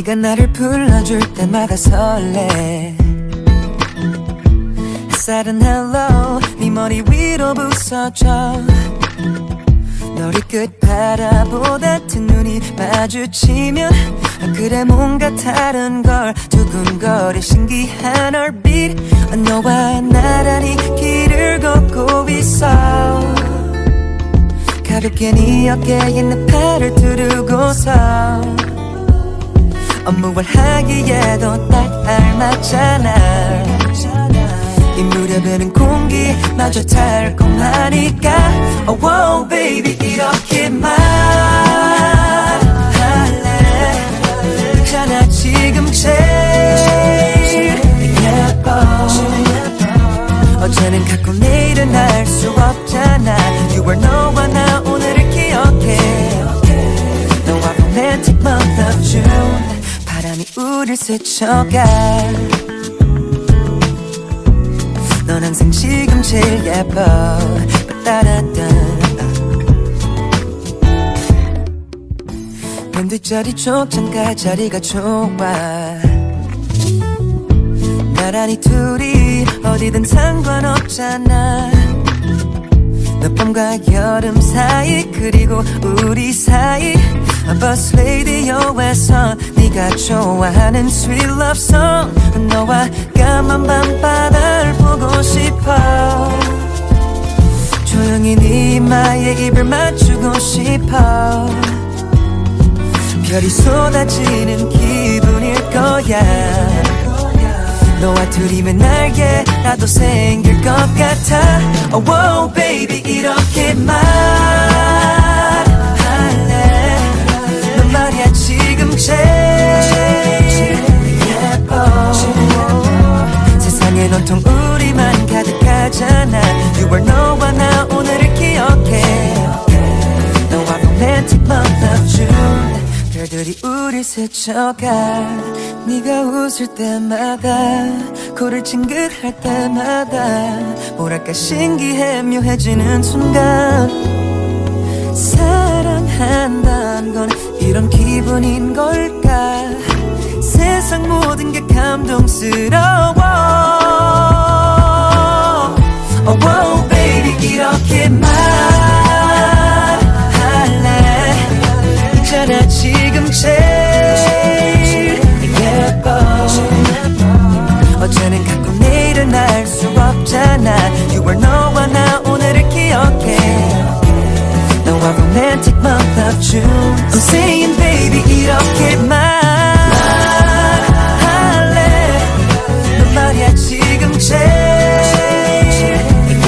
네가 나를 불러줄 때마다 설레. 햇살은 hello 네 머리 위로 부서져. 머리끝 바라보다 두 눈이 마주치면 그래 뭔가 다른 걸 두근거리 신기한 얼빛. 너와 나란히 길을 걷고 있어. 가볍게 네 어깨에 내 팔을 두르고서 업무를 하기에도 딱 알맞잖아. 이 무렵에는 공기마저 달콤하니까. Oh wow baby 이렇게 말할래. 있잖아 지금 제일 예뻐. 어제는 갖고 내일은 알 수 없잖아. You are 너 우릴 스쳐가 넌 항상 지금 제일 예뻐. 따라따 맨 뒷자리 쪽장가 자리가 좋아. 나란히 둘이 어디든 상관없잖아. 늦봄과 여름 사이 그리고 우리 사이. 버스 레이디오에서 네가 좋아하는 sweet love song. 너와 까만 밤바다를 보고 싶어. 조용히 네 이마에 입을 맞추고 싶어. 별이 쏟아지는 기분일 거야. 너와 둘이면 날개 나도 생길 것 같아. Oh wow, baby 이렇게 말 가득하잖아. You are 너와 나 오늘을 기억해. 너와 romantic month of June 별들이 우릴 스쳐가. 네가 웃을 때마다 코를 찡긋할 때마다 뭐랄까 신기해 묘해지는 순간. 사랑한다는 건 이런 기분인 걸까? 세상 모든 게 감동스러워 갖고 내일은 알수 없잖아. You are 너와 나 오늘을 기억해. 너와 romantic month of June I'm saying baby 이렇게 말할래. 넌 말이야 지금 제일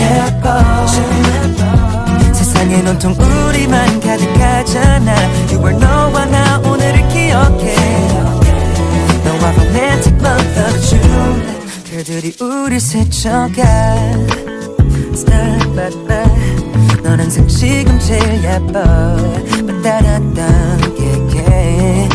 예뻐. 세상엔 온통 우리만 그들이 우리 스쳐가 Stop, but, but 넌 항상 지금 제일 예뻐 빠따라따 yeah, yeah.